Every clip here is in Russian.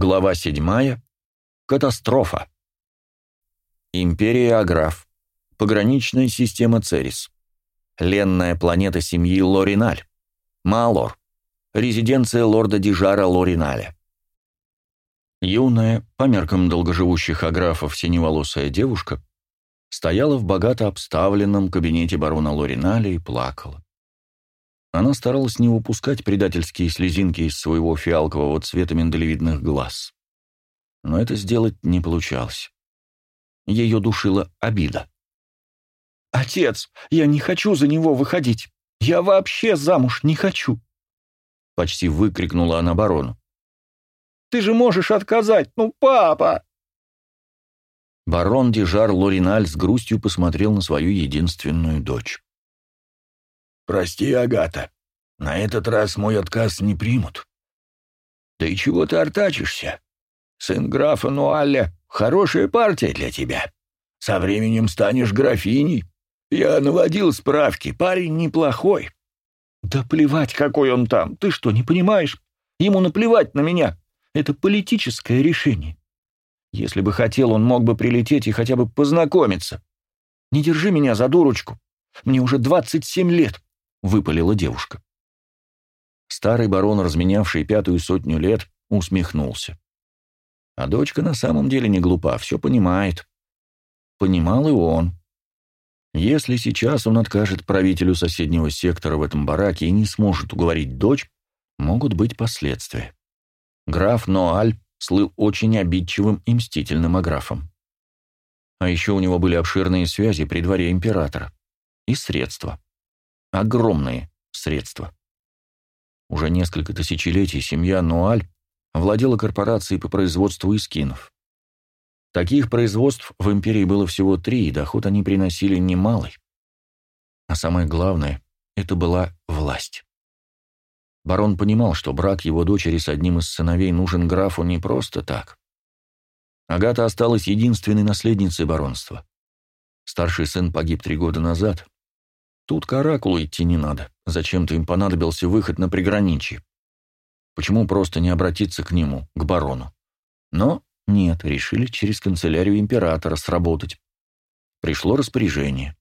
Глава 7. Катастрофа. Империя Аграф. Пограничная система Церис. Ленная планета семьи Лориналь. Маалор. Резиденция лорда Дижара Лориналя. Юная, по меркам долгоживущих аграфов синеволосая девушка, стояла в богато обставленном кабинете барона Лориналя и плакала. Она старалась не выпускать предательские слезинки из своего фиалкового цвета миндалевидных глаз. Но это сделать не получалось. Ее душила обида. «Отец, я не хочу за него выходить. Я вообще замуж не хочу!» Почти выкрикнула она барону. «Ты же можешь отказать, ну, папа!» Барон Дижар Лориналь с грустью посмотрел на свою единственную дочь. «Прости, Агата, на этот раз мой отказ не примут». «Да и чего ты артачишься? Сын графа Нуалля — хорошая партия для тебя. Со временем станешь графиней. Я наводил справки, парень неплохой». «Да плевать, какой он там, ты что, не понимаешь? Ему наплевать на меня. Это политическое решение. Если бы хотел, он мог бы прилететь и хотя бы познакомиться. Не держи меня за дурочку. Мне уже 27 лет. — выпалила девушка. Старый барон, разменявший пятую сотню лет, усмехнулся. А дочка на самом деле не глупа, все понимает. Понимал и он. Если сейчас он откажет правителю соседнего сектора в этом бараке и не сможет уговорить дочь, могут быть последствия. Граф Ноаль слыл очень обидчивым и мстительным аграфом. А еще у него были обширные связи при дворе императора и средства. Огромные средства. Уже несколько тысячелетий семья Нуаль владела корпорацией по производству эскинов. Таких производств в империи было всего три, и доход они приносили немалый. А самое главное — это была власть. Барон понимал, что брак его дочери с одним из сыновей нужен графу не просто так. Агата осталась единственной наследницей баронства. Старший сын погиб три года назад, Тут к Оракулу идти не надо. Зачем-то им понадобился выход на приграничье. Почему просто не обратиться к нему, к барону? Но нет, решили через канцелярию императора сработать. Пришло распоряжение.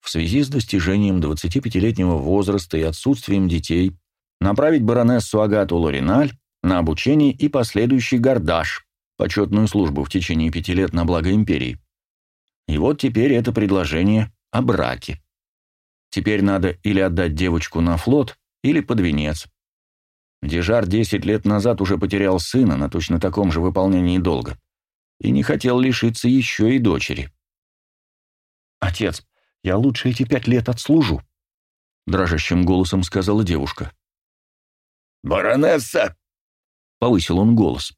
В связи с достижением 25-летнего возраста и отсутствием детей направить баронессу Агату Лориналь на обучение и последующий гордаж, почетную службу в течение пяти лет на благо империи. И вот теперь это предложение о браке. Теперь надо или отдать девочку на флот, или под венец. Дежар десять лет назад уже потерял сына на точно таком же выполнении долга и не хотел лишиться еще и дочери. «Отец, я лучше эти пять лет отслужу», — дрожащим голосом сказала девушка. «Баронесса!» — повысил он голос.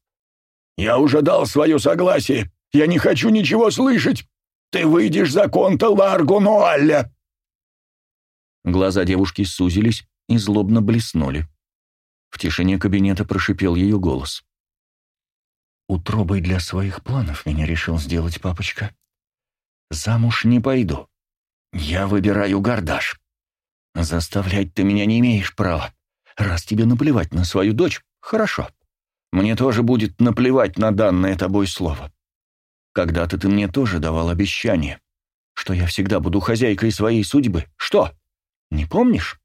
«Я уже дал свое согласие. Я не хочу ничего слышать. Ты выйдешь за конта Ларго Нуалля!» Глаза девушки сузились и злобно блеснули. В тишине кабинета прошипел ее голос. «Утробой для своих планов меня решил сделать папочка. Замуж не пойду. Я выбираю гордаш. Заставлять ты меня не имеешь права. Раз тебе наплевать на свою дочь, хорошо. Мне тоже будет наплевать на данное тобой слово. Когда-то ты мне тоже давал обещание, что я всегда буду хозяйкой своей судьбы. Что?» Не помнишь?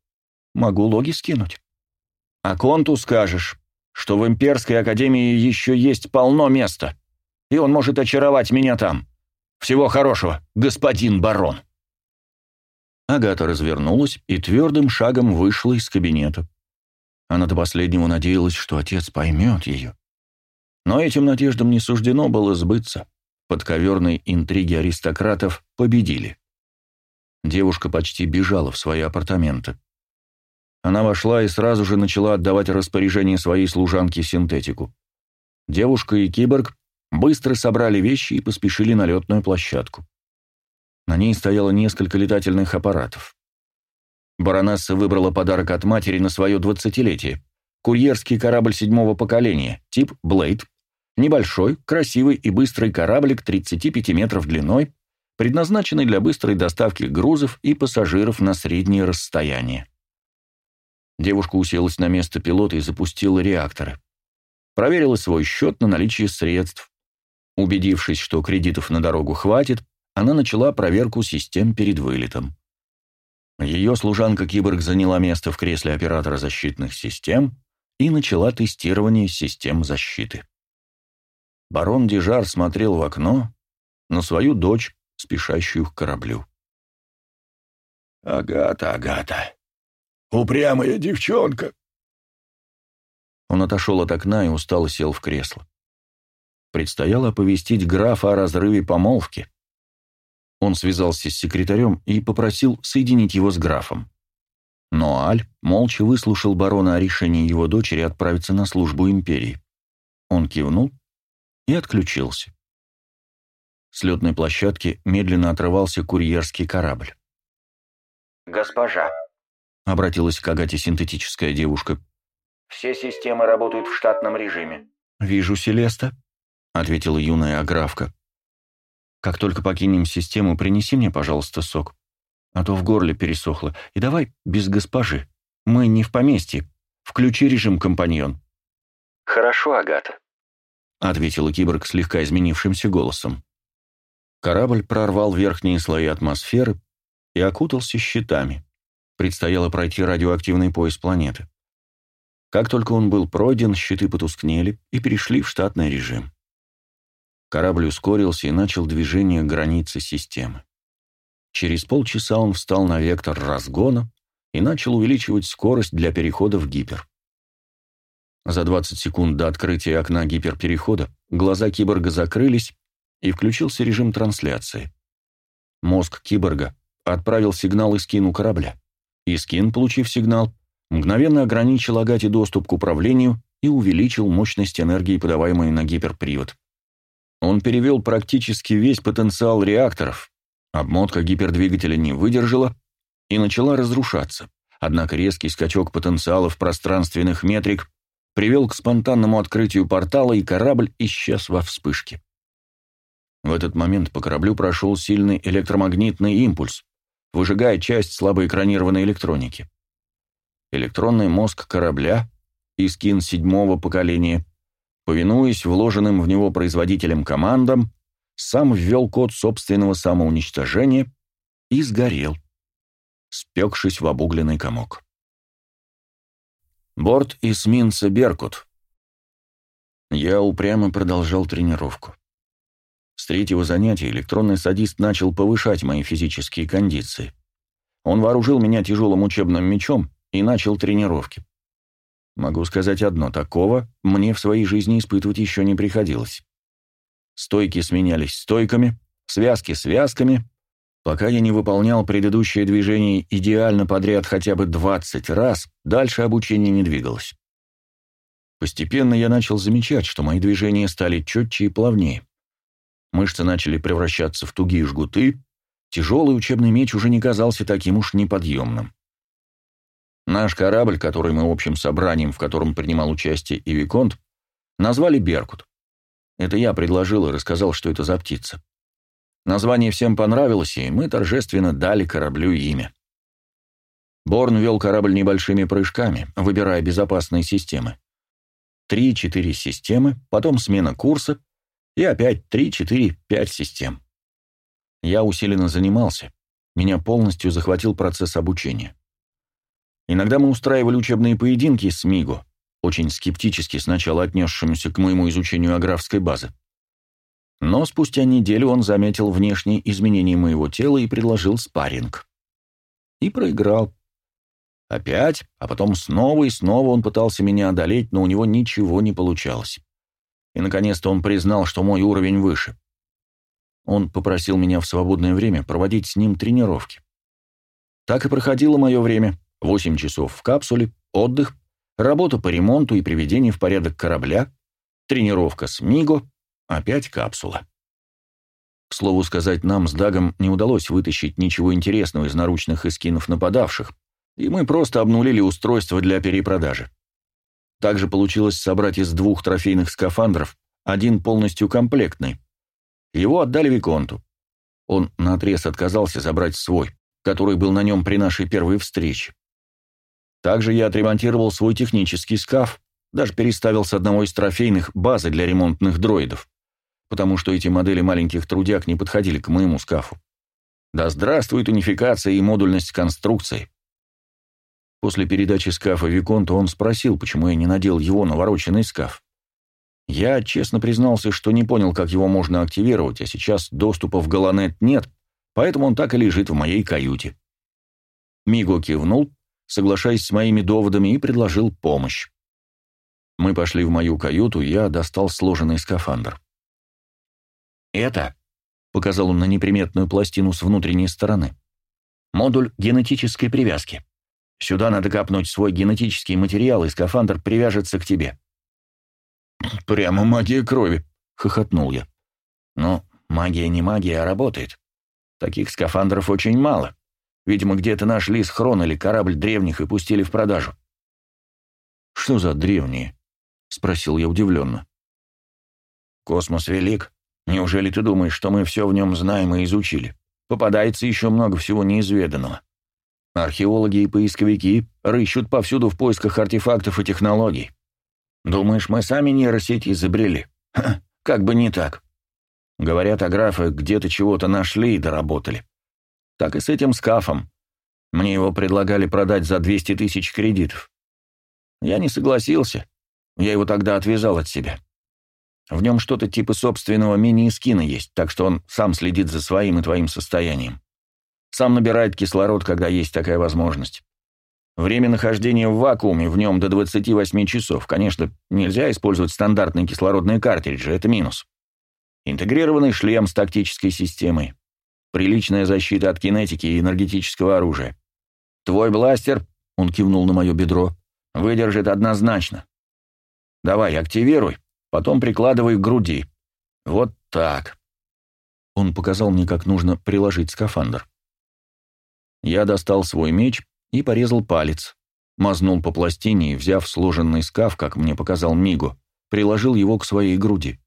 Могу логи скинуть. А Конту скажешь, что в Имперской Академии еще есть полно места, и он может очаровать меня там. Всего хорошего, господин барон. Агата развернулась и твердым шагом вышла из кабинета. Она до последнего надеялась, что отец поймет ее. Но этим надеждам не суждено было сбыться. Подковерные интриги аристократов победили. Девушка почти бежала в свои апартаменты. Она вошла и сразу же начала отдавать распоряжение своей служанке синтетику. Девушка и киборг быстро собрали вещи и поспешили на летную площадку. На ней стояло несколько летательных аппаратов. Баронесса выбрала подарок от матери на свое двадцатилетие. Курьерский корабль седьмого поколения, тип «Блейд». Небольшой, красивый и быстрый кораблик 35 метров длиной, предназначенный для быстрой доставки грузов и пассажиров на среднее расстояние. Девушка уселась на место пилота и запустила реакторы. проверила свой счет на наличие средств. Убедившись, что кредитов на дорогу хватит, она начала проверку систем перед вылетом. Ее служанка-киборг заняла место в кресле оператора защитных систем и начала тестирование систем защиты. Барон Дежар смотрел в окно на свою дочь, спешащую к кораблю. «Агата, Агата, упрямая девчонка!» Он отошел от окна и устало сел в кресло. Предстояло оповестить графа о разрыве помолвки. Он связался с секретарем и попросил соединить его с графом. Но Аль молча выслушал барона о решении его дочери отправиться на службу империи. Он кивнул и отключился. С летной площадки медленно отрывался курьерский корабль. «Госпожа», — обратилась к Агате синтетическая девушка, — «все системы работают в штатном режиме». «Вижу, Селеста», — ответила юная аграфка. Как только покинем систему, принеси мне, пожалуйста, сок. А то в горле пересохло. И давай без госпожи. Мы не в поместье. Включи режим компаньон». «Хорошо, Агата», — ответила киборг слегка изменившимся голосом. Корабль прорвал верхние слои атмосферы и окутался щитами. Предстояло пройти радиоактивный пояс планеты. Как только он был пройден, щиты потускнели и перешли в штатный режим. Корабль ускорился и начал движение границы системы. Через полчаса он встал на вектор разгона и начал увеличивать скорость для перехода в гипер. За 20 секунд до открытия окна гиперперехода глаза киборга закрылись, и включился режим трансляции. Мозг киборга отправил сигнал Искину корабля. Искин, получив сигнал, мгновенно ограничил Агате доступ к управлению и увеличил мощность энергии, подаваемой на гиперпривод. Он перевел практически весь потенциал реакторов. Обмотка гипердвигателя не выдержала и начала разрушаться. Однако резкий скачок потенциалов пространственных метрик привел к спонтанному открытию портала, и корабль исчез во вспышке. В этот момент по кораблю прошел сильный электромагнитный импульс, выжигая часть слабоэкранированной электроники. Электронный мозг корабля, Искин седьмого поколения, Повинуясь вложенным в него производителем командам, сам ввел код собственного самоуничтожения и сгорел, спекшись в обугленный комок. Борт эсминца «Беркут». Я упрямо продолжал тренировку. С третьего занятия электронный садист начал повышать мои физические кондиции. Он вооружил меня тяжелым учебным мечом и начал тренировки. Могу сказать одно, такого мне в своей жизни испытывать еще не приходилось. Стойки сменялись стойками, связки связками. Пока я не выполнял предыдущее движение идеально подряд хотя бы 20 раз, дальше обучение не двигалось. Постепенно я начал замечать, что мои движения стали четче и плавнее. Мышцы начали превращаться в тугие жгуты, тяжелый учебный меч уже не казался таким уж неподъемным. Наш корабль, который мы общим собранием, в котором принимал участие и Виконт, назвали «Беркут». Это я предложил и рассказал, что это за птица. Название всем понравилось, и мы торжественно дали кораблю имя. Борн вел корабль небольшими прыжками, выбирая безопасные системы. Три-четыре системы, потом смена курса, и опять три, четыре, пять систем. Я усиленно занимался, меня полностью захватил процесс обучения. Иногда мы устраивали учебные поединки с Миго, очень скептически сначала отнесшимся к моему изучению аграфской базы. Но спустя неделю он заметил внешние изменения моего тела и предложил спарринг. И проиграл. Опять, а потом снова и снова он пытался меня одолеть, но у него ничего не получалось. И, наконец-то, он признал, что мой уровень выше. Он попросил меня в свободное время проводить с ним тренировки. Так и проходило мое время. Восемь часов в капсуле, отдых, работа по ремонту и приведению в порядок корабля, тренировка с Миго, опять капсула. К слову сказать, нам с Дагом не удалось вытащить ничего интересного из наручных эскинов нападавших, и мы просто обнулили устройство для перепродажи. Также получилось собрать из двух трофейных скафандров один полностью комплектный. Его отдали Виконту. Он наотрез отказался забрать свой, который был на нем при нашей первой встрече. Также я отремонтировал свой технический скаф Даже переставил с одного из трофейных базы для ремонтных дроидов, потому что эти модели маленьких трудяг не подходили к моему скафу. Да здравствует унификация и модульность конструкции. После передачи скафа Виконту он спросил, почему я не надел его навороченный скаф. Я честно признался, что не понял, как его можно активировать, а сейчас доступа в Галанет нет, поэтому он так и лежит в моей каюте. Миго кивнул, соглашаясь с моими доводами, и предложил помощь. Мы пошли в мою каюту, я достал сложенный скафандр. «Это», — показал он на неприметную пластину с внутренней стороны, — «модуль генетической привязки. Сюда надо капнуть свой генетический материал, и скафандр привяжется к тебе». «Прямо магия крови», — хохотнул я. «Ну, магия не магия, а работает. Таких скафандров очень мало. Видимо, где-то нашли схрон или корабль древних и пустили в продажу». «Что за древние?» — спросил я удивленно. «Космос велик. Неужели ты думаешь, что мы все в нем знаем и изучили? Попадается еще много всего неизведанного. Археологи и поисковики рыщут повсюду в поисках артефактов и технологий. Думаешь, мы сами нейросеть изобрели? Ха, как бы не так. Говорят, о графы где-то чего-то нашли и доработали. Так и с этим скафом. Мне его предлагали продать за 200 тысяч кредитов. Я не согласился. Я его тогда отвязал от себя. В нем что-то типа собственного мини-скина есть, так что он сам следит за своим и твоим состоянием. Сам набирает кислород, когда есть такая возможность. Время нахождения в вакууме в нем до 28 часов. Конечно, нельзя использовать стандартные кислородные картриджи, это минус. Интегрированный шлем с тактической системой. Приличная защита от кинетики и энергетического оружия. Твой бластер, он кивнул на мое бедро, выдержит однозначно. Давай, активируй, потом прикладывай к груди. Вот так. Он показал мне, как нужно приложить скафандр. Я достал свой меч и порезал палец, мазнул по пластине и, взяв сложенный скаф, как мне показал Миго, приложил его к своей груди.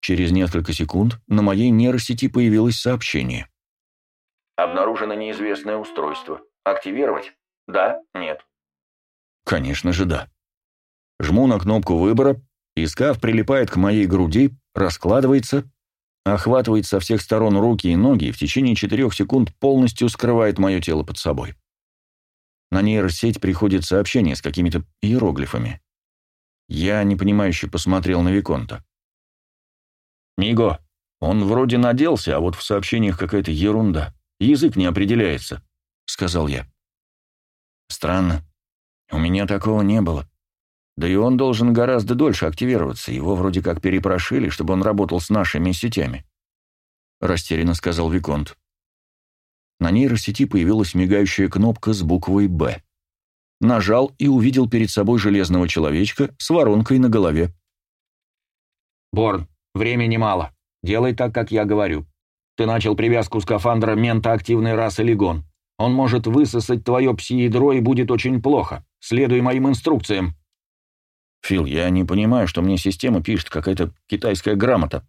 Через несколько секунд на моей нейросети появилось сообщение. «Обнаружено неизвестное устройство. Активировать? Да? Нет?» «Конечно же да». Жму на кнопку выбора, и скаф прилипает к моей груди, раскладывается, охватывает со всех сторон руки и ноги и в течение четырех секунд полностью скрывает мое тело под собой. На нейросеть приходит сообщение с какими-то иероглифами. Я непонимающе посмотрел на Виконта. «Миго, он вроде наделся, а вот в сообщениях какая-то ерунда. Язык не определяется», — сказал я. «Странно. У меня такого не было. Да и он должен гораздо дольше активироваться. Его вроде как перепрошили, чтобы он работал с нашими сетями», — растерянно сказал Виконт. На нейросети появилась мигающая кнопка с буквой «Б». Нажал и увидел перед собой железного человечка с воронкой на голове. «Борн, Времени мало. Делай так, как я говорю. Ты начал привязку скафандра ментоактивной расы Легон. Он может высосать твое пси-ядро и будет очень плохо. Следуй моим инструкциям. Фил, я не понимаю, что мне система пишет, какая-то китайская грамота.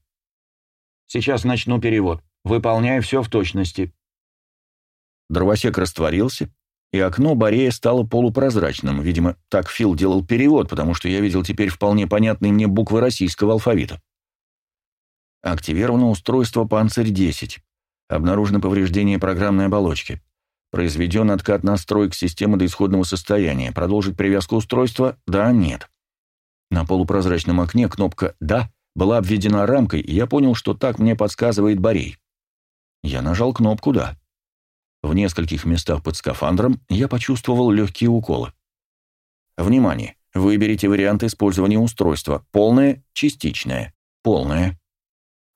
Сейчас начну перевод. Выполняй все в точности. Дровосек растворился, и окно Борея стало полупрозрачным. Видимо, так Фил делал перевод, потому что я видел теперь вполне понятные мне буквы российского алфавита. Активировано устройство «Панцирь-10». Обнаружено повреждение программной оболочки. Произведен откат настроек системы до исходного состояния. Продолжить привязку устройства? Да, нет. На полупрозрачном окне кнопка «Да» была обведена рамкой, и я понял, что так мне подсказывает Борей. Я нажал кнопку «Да». В нескольких местах под скафандром я почувствовал легкие уколы. Внимание! Выберите вариант использования устройства. Полное, частичное. Полное.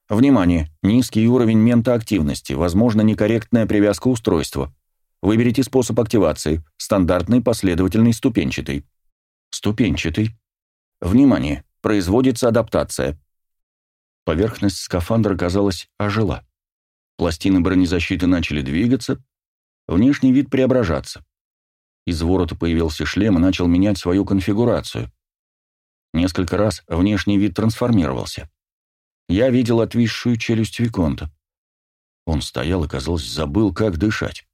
Внимание! Низкий уровень ментоактивности, возможно, некорректная привязка устройства. Выберите способ активации. Стандартный, последовательный, ступенчатый. Ступенчатый. Внимание! Производится адаптация. Поверхность скафандра, казалось, ожила. Пластины бронезащиты начали двигаться, внешний вид преображаться. Из ворота появился шлем и начал менять свою конфигурацию. Несколько раз внешний вид трансформировался. Я видел отвисшую челюсть Виконта. Он стоял и, казалось, забыл, как дышать.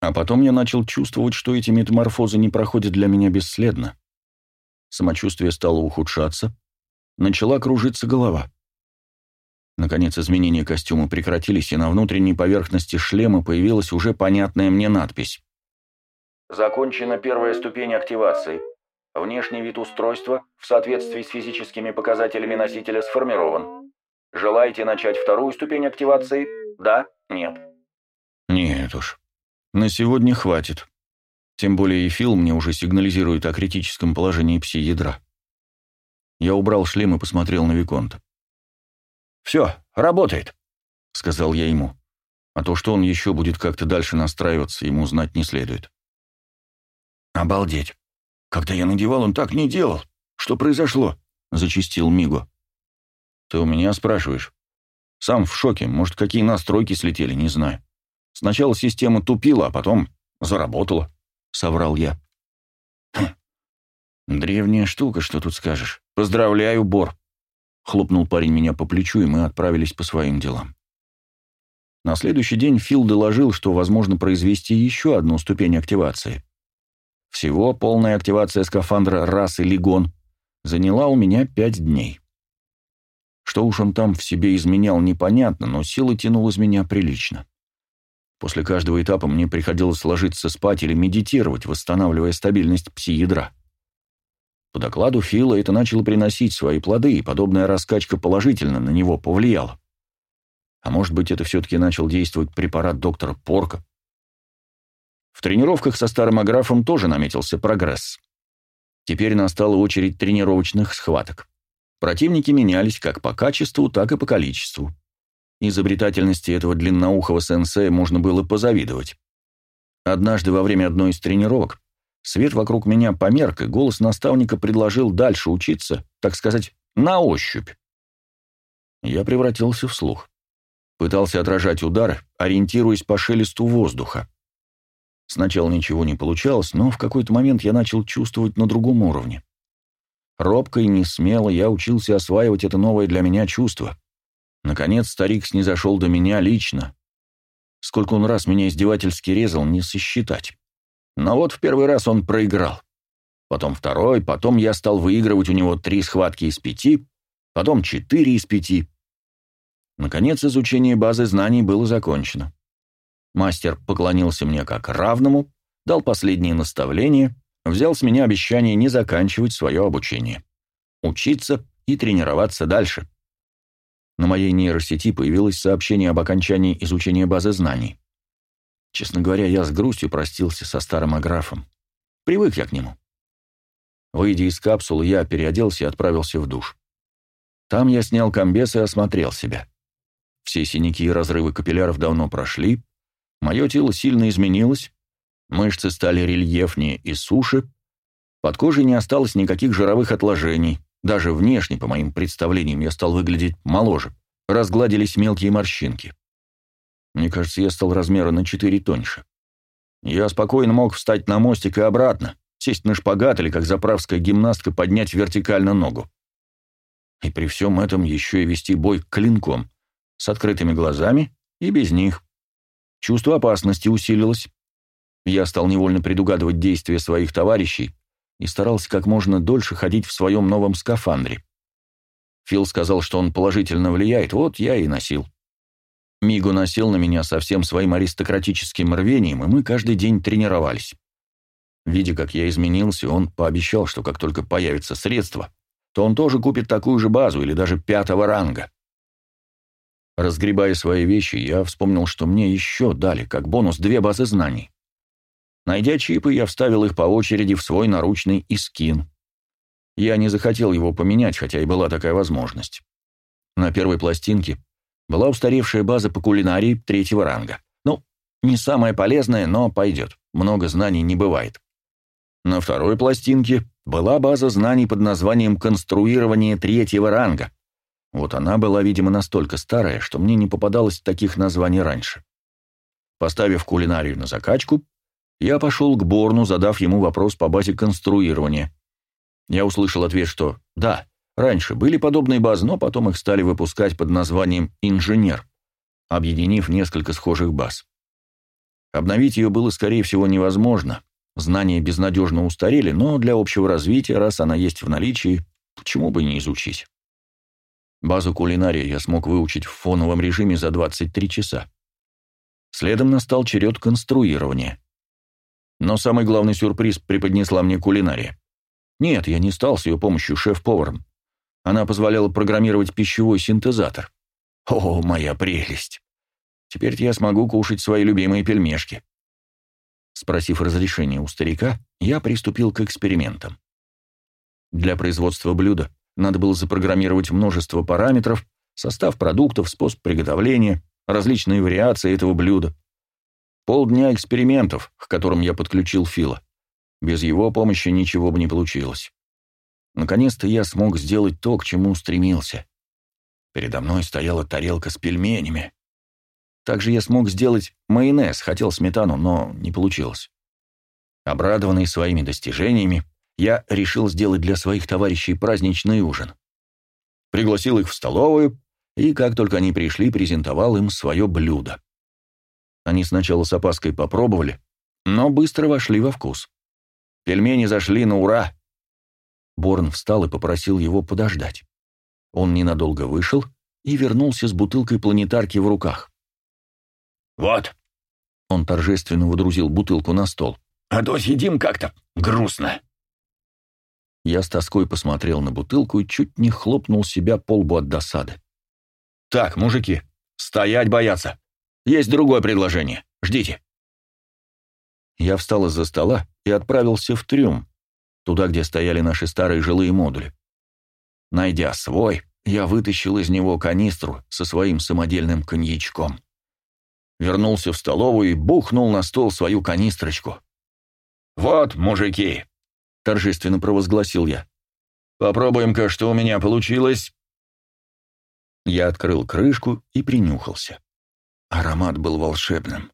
А потом я начал чувствовать, что эти метаморфозы не проходят для меня бесследно. Самочувствие стало ухудшаться, начала кружиться голова. Наконец изменения костюма прекратились, и на внутренней поверхности шлема появилась уже понятная мне надпись. Закончена первая ступень активации. Внешний вид устройства в соответствии с физическими показателями носителя сформирован. Желаете начать вторую ступень активации? Да? Нет? Нет уж. На сегодня хватит. Тем более и Фил мне уже сигнализирует о критическом положении пси-ядра. Я убрал шлем и посмотрел на Виконта. «Все, работает», — сказал я ему. А то, что он еще будет как-то дальше настраиваться, ему знать не следует. «Обалдеть! Когда я надевал, он так не делал. Что произошло?» — зачистил Миго. «Ты у меня спрашиваешь?» «Сам в шоке. Может, какие настройки слетели, не знаю. Сначала система тупила, а потом заработала», — соврал я. «Хм. «Древняя штука, что тут скажешь. Поздравляю, Бор!» Хлопнул парень меня по плечу, и мы отправились по своим делам. На следующий день Фил доложил, что возможно произвести еще одну ступень активации. Всего полная активация скафандра расы Лигон заняла у меня пять дней. Что уж он там в себе изменял, непонятно, но сила тянул из меня прилично. После каждого этапа мне приходилось ложиться спать или медитировать, восстанавливая стабильность пси-ядра. По докладу Фила это начало приносить свои плоды, и подобная раскачка положительно на него повлияла. А может быть, это все-таки начал действовать препарат доктора Порка? В тренировках со старым аграфом тоже наметился прогресс. Теперь настала очередь тренировочных схваток. Противники менялись как по качеству, так и по количеству. Изобретательности этого длинноухого сенсея можно было позавидовать. Однажды во время одной из тренировок свет вокруг меня померк, и голос наставника предложил дальше учиться, так сказать, на ощупь. Я превратился в слух. Пытался отражать удары, ориентируясь по шелесту воздуха. Сначала ничего не получалось, но в какой-то момент я начал чувствовать на другом уровне. Робко и несмело я учился осваивать это новое для меня чувство. Наконец старик снизошел до меня лично. Сколько он раз меня издевательски резал, не сосчитать. Но вот в первый раз он проиграл. Потом второй, потом я стал выигрывать у него три схватки из пяти, потом четыре из пяти. Наконец изучение базы знаний было закончено. Мастер поклонился мне как равному, дал последние наставления, взял с меня обещание не заканчивать свое обучение. Учиться и тренироваться дальше. На моей нейросети появилось сообщение об окончании изучения базы знаний. Честно говоря, я с грустью простился со старым аграфом. Привык я к нему. Выйдя из капсулы, я переоделся и отправился в душ. Там я снял комбез и осмотрел себя. Все синяки и разрывы капилляров давно прошли, Мое тело сильно изменилось, мышцы стали рельефнее и суше, под кожей не осталось никаких жировых отложений, даже внешне, по моим представлениям, я стал выглядеть моложе, разгладились мелкие морщинки. Мне кажется, я стал размера на 4 тоньше. Я спокойно мог встать на мостик и обратно, сесть на шпагат или, как заправская гимнастка, поднять вертикально ногу. И при всем этом еще и вести бой клинком, с открытыми глазами и без них. Чувство опасности усилилось. Я стал невольно предугадывать действия своих товарищей и старался как можно дольше ходить в своем новом скафандре. Фил сказал, что он положительно влияет, вот я и носил. Мигу носил на меня со всем своим аристократическим рвением, и мы каждый день тренировались. Видя, как я изменился, он пообещал, что как только появится средства, то он тоже купит такую же базу или даже пятого ранга. Разгребая свои вещи, я вспомнил, что мне еще дали, как бонус, две базы знаний. Найдя чипы, я вставил их по очереди в свой наручный искин. Я не захотел его поменять, хотя и была такая возможность. На первой пластинке была устаревшая база по кулинарии третьего ранга. Ну, не самая полезная, но пойдет. Много знаний не бывает. На второй пластинке была база знаний под названием «Конструирование третьего ранга», вот она была, видимо, настолько старая, что мне не попадалось таких названий раньше. Поставив кулинарию на закачку, я пошел к Борну, задав ему вопрос по базе конструирования. Я услышал ответ, что да, раньше были подобные базы, но потом их стали выпускать под названием «Инженер», объединив несколько схожих баз. Обновить ее было, скорее всего, невозможно. Знания безнадежно устарели, но для общего развития, раз она есть в наличии, почему бы не изучить? Базу кулинария я смог выучить в фоновом режиме за 23 часа. Следом настал черед конструирования. Но самый главный сюрприз преподнесла мне кулинария. Нет, я не стал с ее помощью шеф-поваром. Она позволяла программировать пищевой синтезатор. О, моя прелесть! Теперь я смогу кушать свои любимые пельмешки. Спросив разрешения у старика, я приступил к экспериментам. Для производства блюда надо было запрограммировать множество параметров, состав продуктов, способ приготовления, различные вариации этого блюда. Полдня экспериментов, к которым я подключил Фила. Без его помощи ничего бы не получилось. Наконец-то я смог сделать то, к чему стремился. Передо мной стояла тарелка с пельменями. Также я смог сделать майонез, хотел сметану, но не получилось. Обрадованный своими достижениями, я решил сделать для своих товарищей праздничный ужин. Пригласил их в столовую, и как только они пришли, презентовал им свое блюдо. Они сначала с опаской попробовали, но быстро вошли во вкус. Пельмени зашли на ура. Борн встал и попросил его подождать. Он ненадолго вышел и вернулся с бутылкой планетарки в руках. «Вот», — он торжественно водрузил бутылку на стол, — «а то сидим как-то грустно». Я с тоской посмотрел на бутылку и чуть не хлопнул себя по лбу от досады. «Так, мужики, стоять бояться. Есть другое предложение. Ждите». Я встал из-за стола и отправился в трюм, туда, где стояли наши старые жилые модули. Найдя свой, я вытащил из него канистру со своим самодельным коньячком. Вернулся в столовую и бухнул на стол свою канистрочку. «Вот, мужики, торжественно провозгласил я. «Попробуем-ка, что у меня получилось». Я открыл крышку и принюхался. Аромат был волшебным.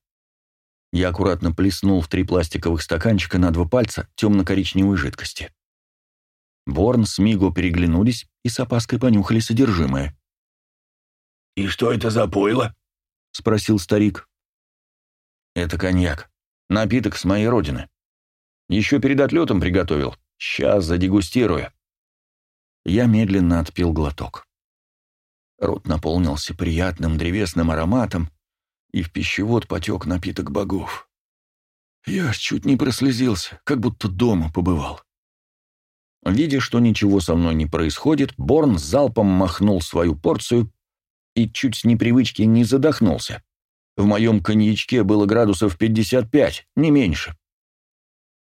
Я аккуратно плеснул в три пластиковых стаканчика на два пальца темно-коричневой жидкости. Борн с Миго переглянулись и с опаской понюхали содержимое. «И что это за пойло?» — спросил старик. «Это коньяк. Напиток с моей родины. Еще перед отлетом приготовил. Сейчас задегустирую. Я медленно отпил глоток. Рот наполнился приятным древесным ароматом, и в пищевод потек напиток богов. Я чуть не прослезился, как будто дома побывал. Видя, что ничего со мной не происходит, Борн залпом махнул свою порцию и чуть с непривычки не задохнулся. В моем коньячке было градусов 55, не меньше.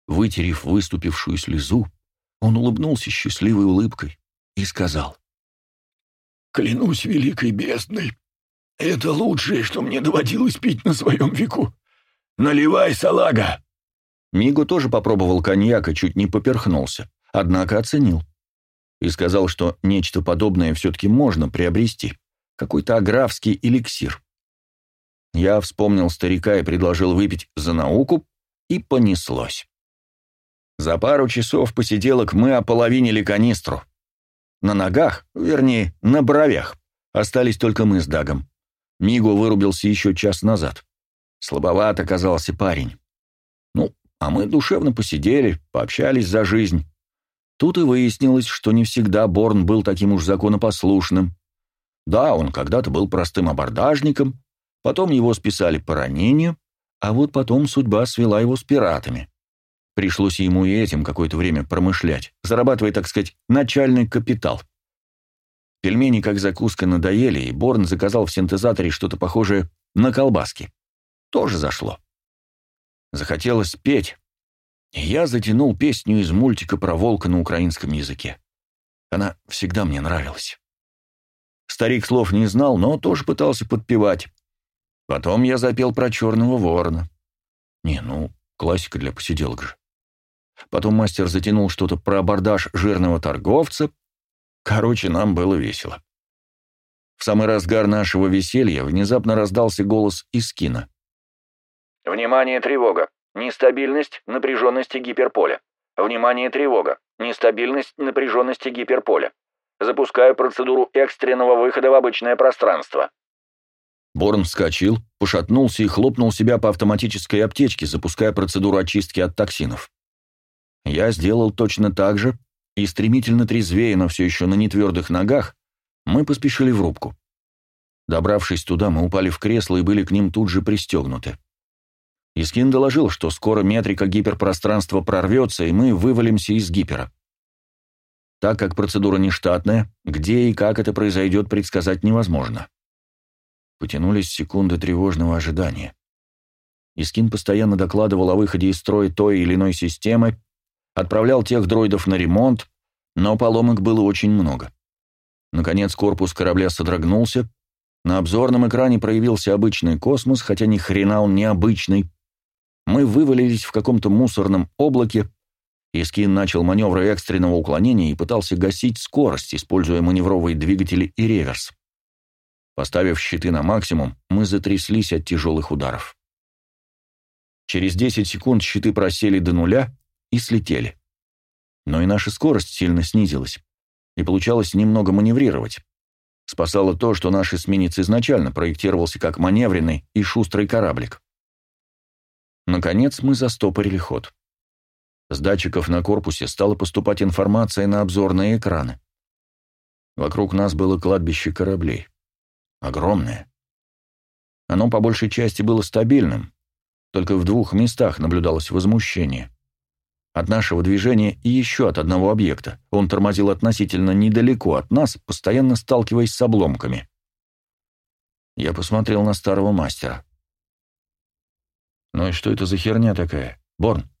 Вытерев выступившую слезу, он улыбнулся счастливой улыбкой и сказал. «Клянусь великой бездной, это лучшее, что мне доводилось пить на своем веку. Наливай, салага!» Миго тоже попробовал коньяк и чуть не поперхнулся, однако оценил. И сказал, что нечто подобное все-таки можно приобрести. Какой-то аграфский эликсир. Я вспомнил старика и предложил выпить за науку, и понеслось. За пару часов посиделок мы ополовинили канистру. На ногах, вернее, на бровях, остались только мы с Дагом. Миго вырубился еще час назад. Слабоват оказался парень. Ну, а мы душевно посидели, пообщались за жизнь. Тут и выяснилось, что не всегда Борн был таким уж законопослушным. Да, он когда-то был простым абордажником, потом его списали по ранению, а вот потом судьба свела его с пиратами. Пришлось ему и этим какое-то время промышлять, зарабатывая, так сказать, начальный капитал. Пельмени как закуска надоели, и Борн заказал в синтезаторе что-то похожее на колбаски. Тоже зашло. Захотелось петь, я затянул песню из мультика про волка на украинском языке. Она всегда мне нравилась. Старик слов не знал, но тоже пытался подпевать. Потом я запел про черного ворона. Не, ну, классика для посиделок же. Потом мастер затянул что-то про абордаж жирного торговца. Короче, нам было весело. В самый разгар нашего веселья внезапно раздался голос из кино. «Внимание, тревога! Нестабильность напряженности гиперполя. Внимание, тревога! Нестабильность напряженности гиперполя. Запускаю процедуру экстренного выхода в обычное пространство». Борн вскочил, пошатнулся и хлопнул себя по автоматической аптечке, запуская процедуру очистки от токсинов. Я сделал точно так же, и стремительно трезвее, но все еще на нетвердых ногах, мы поспешили в рубку. Добравшись туда, мы упали в кресло и были к ним тут же пристегнуты. Искин доложил, что скоро метрика гиперпространства прорвется, и мы вывалимся из гипера. Так как процедура нештатная, где и как это произойдет, предсказать невозможно. Потянулись секунды тревожного ожидания. Искин постоянно докладывал о выходе из строя той или иной системы, отправлял тех дроидов на ремонт, но поломок было очень много. Наконец корпус корабля содрогнулся, на обзорном экране проявился обычный космос, хотя ни хрена он не обычный. Мы вывалились в каком-то мусорном облаке, и Скин начал маневры экстренного уклонения и пытался гасить скорость, используя маневровые двигатели и реверс. Поставив щиты на максимум, мы затряслись от тяжелых ударов. Через 10 секунд щиты просели до нуля и слетели. Но и наша скорость сильно снизилась, и получалось немного маневрировать. Спасало то, что наш эсминец изначально проектировался как маневренный и шустрый кораблик. Наконец мы застопорили ход. С датчиков на корпусе стала поступать информация на обзорные экраны. Вокруг нас было кладбище кораблей. Огромное. Оно по большей части было стабильным, только в двух местах наблюдалось возмущение. От нашего движения и еще от одного объекта. Он тормозил относительно недалеко от нас, постоянно сталкиваясь с обломками. Я посмотрел на старого мастера. «Ну и что это за херня такая, Борн?»